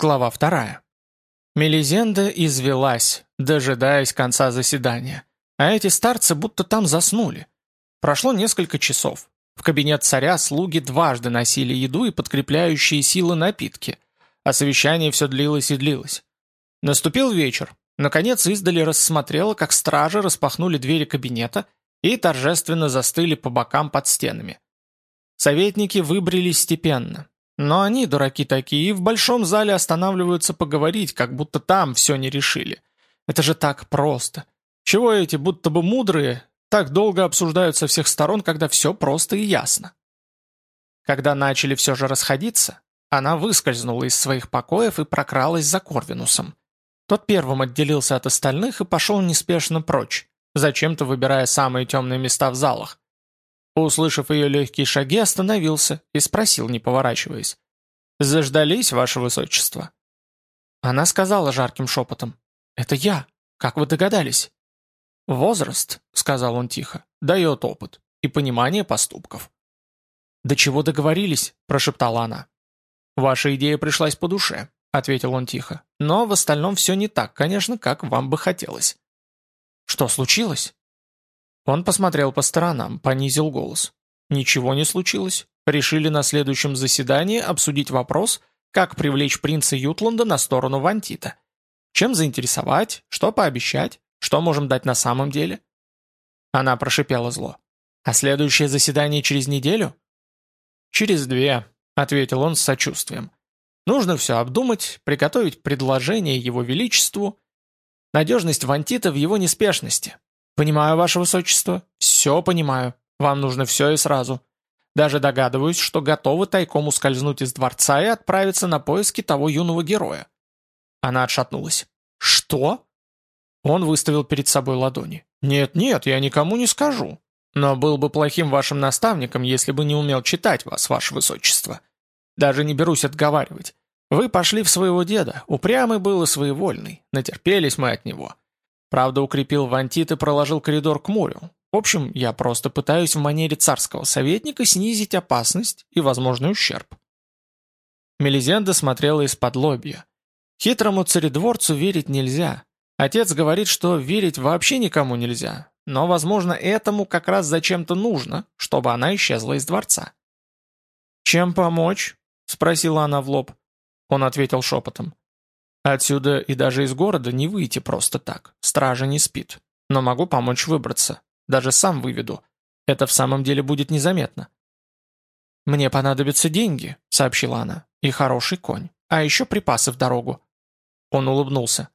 Глава вторая. Мелизенда извелась, дожидаясь конца заседания. А эти старцы будто там заснули. Прошло несколько часов. В кабинет царя слуги дважды носили еду и подкрепляющие силы напитки. А совещание все длилось и длилось. Наступил вечер. Наконец издали рассмотрела, как стражи распахнули двери кабинета и торжественно застыли по бокам под стенами. Советники выбрались степенно, но они, дураки такие, в большом зале останавливаются поговорить, как будто там все не решили. Это же так просто. Чего эти, будто бы мудрые, так долго обсуждают со всех сторон, когда все просто и ясно? Когда начали все же расходиться, она выскользнула из своих покоев и прокралась за Корвинусом. Тот первым отделился от остальных и пошел неспешно прочь, зачем-то выбирая самые темные места в залах. Услышав ее легкие шаги, остановился и спросил, не поворачиваясь. «Заждались, ваше высочество?» Она сказала жарким шепотом. «Это я. Как вы догадались?» «Возраст», — сказал он тихо, — «дает опыт и понимание поступков». «До чего договорились?» — прошептала она. «Ваша идея пришлась по душе», — ответил он тихо. «Но в остальном все не так, конечно, как вам бы хотелось». «Что случилось?» Он посмотрел по сторонам, понизил голос. Ничего не случилось. Решили на следующем заседании обсудить вопрос, как привлечь принца Ютланда на сторону Вантита. Чем заинтересовать, что пообещать, что можем дать на самом деле? Она прошипела зло. «А следующее заседание через неделю?» «Через две», — ответил он с сочувствием. «Нужно все обдумать, приготовить предложение его величеству. Надежность Вантита в его неспешности. «Понимаю, ваше высочество. Все понимаю. Вам нужно все и сразу. Даже догадываюсь, что готовы тайком ускользнуть из дворца и отправиться на поиски того юного героя». Она отшатнулась. «Что?» Он выставил перед собой ладони. «Нет-нет, я никому не скажу. Но был бы плохим вашим наставником, если бы не умел читать вас, ваше высочество. Даже не берусь отговаривать. Вы пошли в своего деда, упрямый был и своевольный. Натерпелись мы от него. Правда, укрепил вантит и проложил коридор к морю. В общем, я просто пытаюсь в манере царского советника снизить опасность и возможный ущерб. Мелизенда смотрела из-под лобья. Хитрому царедворцу верить нельзя. Отец говорит, что верить вообще никому нельзя, но, возможно, этому как раз зачем-то нужно, чтобы она исчезла из дворца. «Чем помочь?» — спросила она в лоб. Он ответил шепотом. Отсюда и даже из города не выйти просто так. Стража не спит. Но могу помочь выбраться. Даже сам выведу. Это в самом деле будет незаметно. «Мне понадобятся деньги», — сообщила она, — «и хороший конь. А еще припасы в дорогу». Он улыбнулся.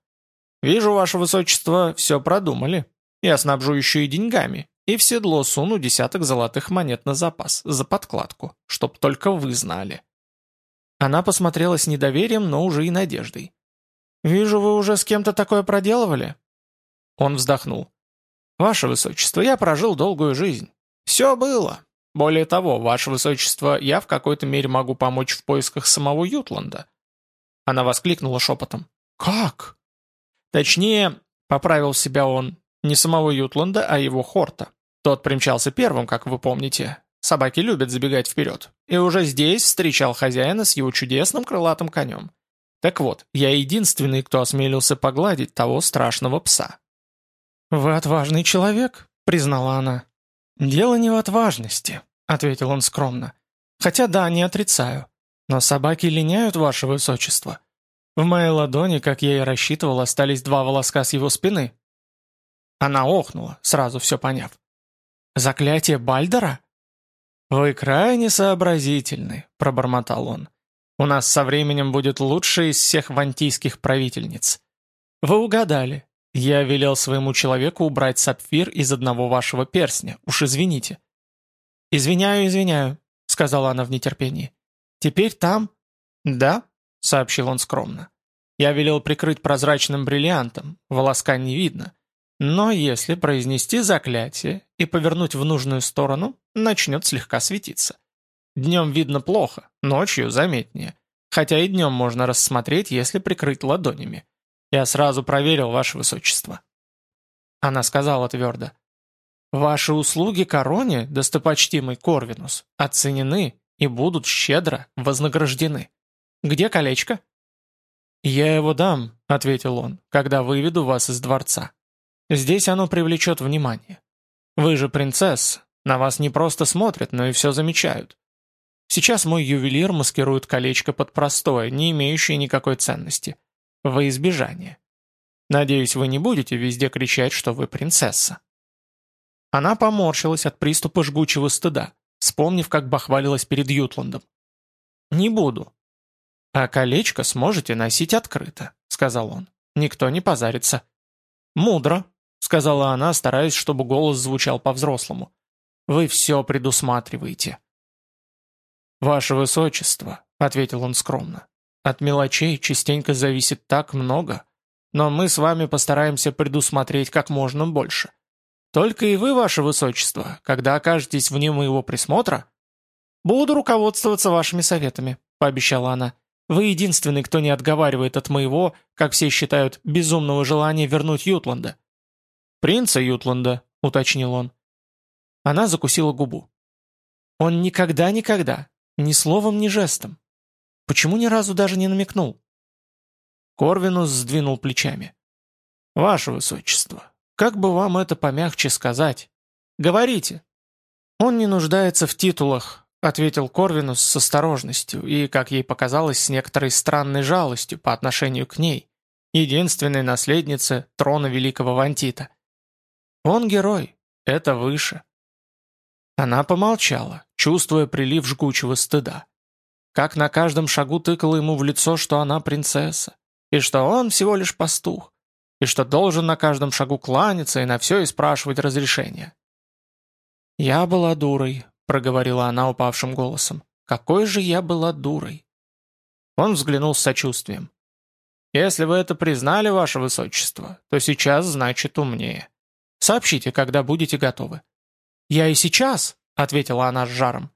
«Вижу, ваше высочество, все продумали. Я снабжу еще и деньгами, и в седло суну десяток золотых монет на запас, за подкладку, чтоб только вы знали». Она посмотрела с недоверием, но уже и надеждой. «Вижу, вы уже с кем-то такое проделывали?» Он вздохнул. «Ваше Высочество, я прожил долгую жизнь. Все было. Более того, Ваше Высочество, я в какой-то мере могу помочь в поисках самого Ютланда». Она воскликнула шепотом. «Как?» Точнее, поправил себя он, не самого Ютланда, а его Хорта. Тот примчался первым, как вы помните. Собаки любят забегать вперед. И уже здесь встречал хозяина с его чудесным крылатым конем. Так вот, я единственный, кто осмелился погладить того страшного пса. «Вы отважный человек», — признала она. «Дело не в отважности», — ответил он скромно. «Хотя да, не отрицаю. Но собаки линяют, ваше высочество. В моей ладони, как я и рассчитывал, остались два волоска с его спины». Она охнула, сразу все поняв. «Заклятие Бальдера?» «Вы крайне сообразительны», — пробормотал он. У нас со временем будет лучшая из всех вантийских правительниц. Вы угадали. Я велел своему человеку убрать сапфир из одного вашего перстня. Уж извините. Извиняю, извиняю, сказала она в нетерпении. Теперь там? Да, сообщил он скромно. Я велел прикрыть прозрачным бриллиантом, волоска не видно. Но если произнести заклятие и повернуть в нужную сторону, начнет слегка светиться. Днем видно плохо, ночью заметнее. Хотя и днем можно рассмотреть, если прикрыть ладонями. Я сразу проверил, ваше высочество». Она сказала твердо. «Ваши услуги короне, достопочтимый Корвинус, оценены и будут щедро вознаграждены. Где колечко?» «Я его дам», — ответил он, — «когда выведу вас из дворца. Здесь оно привлечет внимание. Вы же принцесса, на вас не просто смотрят, но и все замечают. Сейчас мой ювелир маскирует колечко под простое, не имеющее никакой ценности. Во избежание. Надеюсь, вы не будете везде кричать, что вы принцесса». Она поморщилась от приступа жгучего стыда, вспомнив, как бахвалилась перед Ютландом. «Не буду». «А колечко сможете носить открыто», — сказал он. «Никто не позарится». «Мудро», — сказала она, стараясь, чтобы голос звучал по-взрослому. «Вы все предусматриваете». «Ваше Высочество», — ответил он скромно, — «от мелочей частенько зависит так много, но мы с вами постараемся предусмотреть как можно больше. Только и вы, Ваше Высочество, когда окажетесь вне моего присмотра...» «Буду руководствоваться вашими советами», — пообещала она. «Вы единственный, кто не отговаривает от моего, как все считают, безумного желания вернуть Ютланда». «Принца Ютланда», — уточнил он. Она закусила губу. «Он никогда-никогда, ни словом, ни жестом. Почему ни разу даже не намекнул?» Корвинус сдвинул плечами. «Ваше Высочество, как бы вам это помягче сказать? Говорите!» «Он не нуждается в титулах», — ответил Корвинус с осторожностью и, как ей показалось, с некоторой странной жалостью по отношению к ней, единственной наследнице трона Великого Вантита. «Он герой, это выше». Она помолчала, чувствуя прилив жгучего стыда. Как на каждом шагу тыкала ему в лицо, что она принцесса, и что он всего лишь пастух, и что должен на каждом шагу кланяться и на все и спрашивать разрешения. «Я была дурой», — проговорила она упавшим голосом. «Какой же я была дурой!» Он взглянул с сочувствием. «Если вы это признали, ваше высочество, то сейчас значит умнее. Сообщите, когда будете готовы». «Я и сейчас», — ответила она с жаром.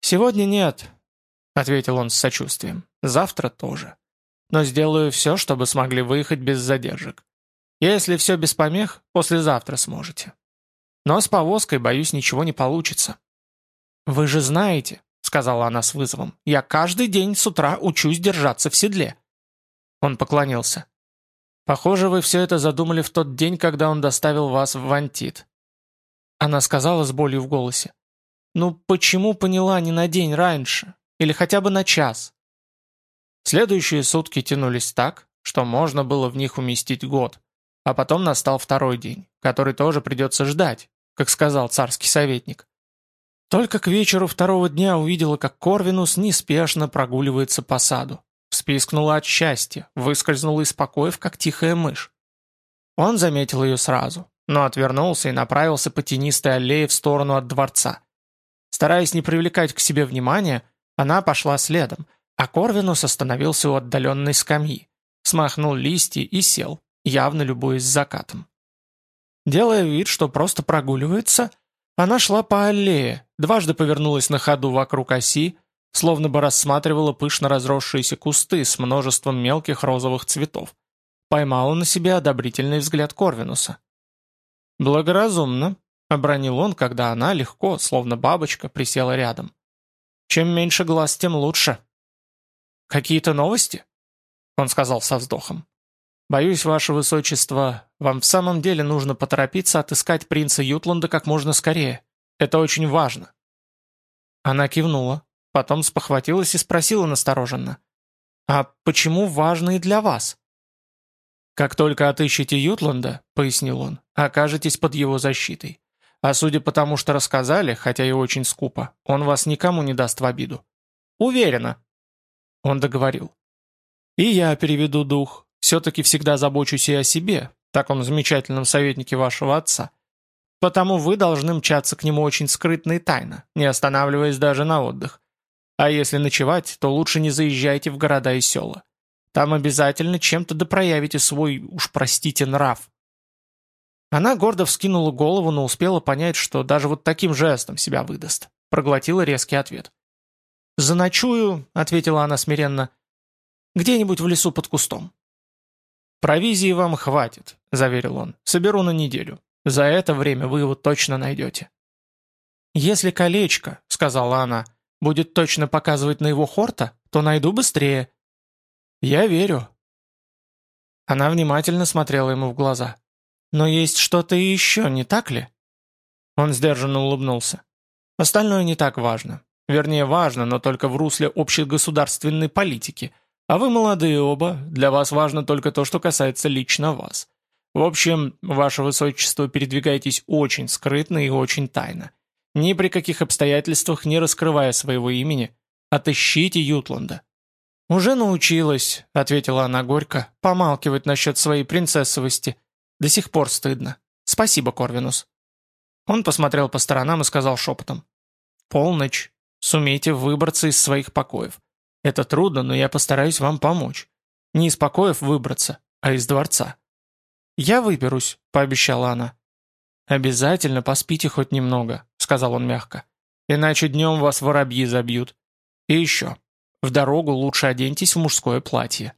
«Сегодня нет», — ответил он с сочувствием. «Завтра тоже» но сделаю все, чтобы смогли выехать без задержек. Если все без помех, послезавтра сможете. Но с повозкой, боюсь, ничего не получится». «Вы же знаете», — сказала она с вызовом, — «я каждый день с утра учусь держаться в седле». Он поклонился. «Похоже, вы все это задумали в тот день, когда он доставил вас в Вантит». Она сказала с болью в голосе. «Ну почему поняла не на день раньше? Или хотя бы на час? Следующие сутки тянулись так, что можно было в них уместить год. А потом настал второй день, который тоже придется ждать, как сказал царский советник. Только к вечеру второго дня увидела, как Корвинус неспешно прогуливается по саду. Вспискнула от счастья, выскользнула из покоев, как тихая мышь. Он заметил ее сразу, но отвернулся и направился по тенистой аллее в сторону от дворца. Стараясь не привлекать к себе внимания, она пошла следом, а Корвинус остановился у отдаленной скамьи, смахнул листья и сел, явно любуясь закатом. Делая вид, что просто прогуливается, она шла по аллее, дважды повернулась на ходу вокруг оси, словно бы рассматривала пышно разросшиеся кусты с множеством мелких розовых цветов. Поймала на себе одобрительный взгляд Корвинуса. «Благоразумно», — обронил он, когда она легко, словно бабочка, присела рядом. «Чем меньше глаз, тем лучше». «Какие-то новости?» Он сказал со вздохом. «Боюсь, ваше высочество, вам в самом деле нужно поторопиться отыскать принца Ютланда как можно скорее. Это очень важно». Она кивнула, потом спохватилась и спросила настороженно. «А почему важно и для вас?» «Как только отыщете Ютланда, — пояснил он, — окажетесь под его защитой. А судя по тому, что рассказали, хотя и очень скупо, он вас никому не даст в обиду. Уверена, он договорил. «И я переведу дух. Все-таки всегда забочусь и о себе, так он замечательном советнике вашего отца. Потому вы должны мчаться к нему очень скрытно и тайно, не останавливаясь даже на отдых. А если ночевать, то лучше не заезжайте в города и села. Там обязательно чем-то допроявите свой, уж простите, нрав». Она гордо вскинула голову, но успела понять, что даже вот таким жестом себя выдаст. Проглотила резкий ответ. «Заночую», — ответила она смиренно, — «где-нибудь в лесу под кустом». «Провизии вам хватит», — заверил он. «Соберу на неделю. За это время вы его точно найдете». «Если колечко», — сказала она, — «будет точно показывать на его хорта, то найду быстрее». «Я верю», Она внимательно смотрела ему в глаза. «Но есть что-то еще, не так ли?» Он сдержанно улыбнулся. «Остальное не так важно. Вернее, важно, но только в русле общегосударственной политики. А вы молодые оба, для вас важно только то, что касается лично вас. В общем, ваше высочество, передвигайтесь очень скрытно и очень тайно. Ни при каких обстоятельствах не раскрывая своего имени, отыщите Ютланда». «Уже научилась», — ответила она горько, — «помалкивать насчет своей принцессовости. До сих пор стыдно. Спасибо, Корвинус». Он посмотрел по сторонам и сказал шепотом. «Полночь. Сумейте выбраться из своих покоев. Это трудно, но я постараюсь вам помочь. Не из покоев выбраться, а из дворца». «Я выберусь», — пообещала она. «Обязательно поспите хоть немного», — сказал он мягко. «Иначе днем вас воробьи забьют. И еще. В дорогу лучше оденьтесь в мужское платье».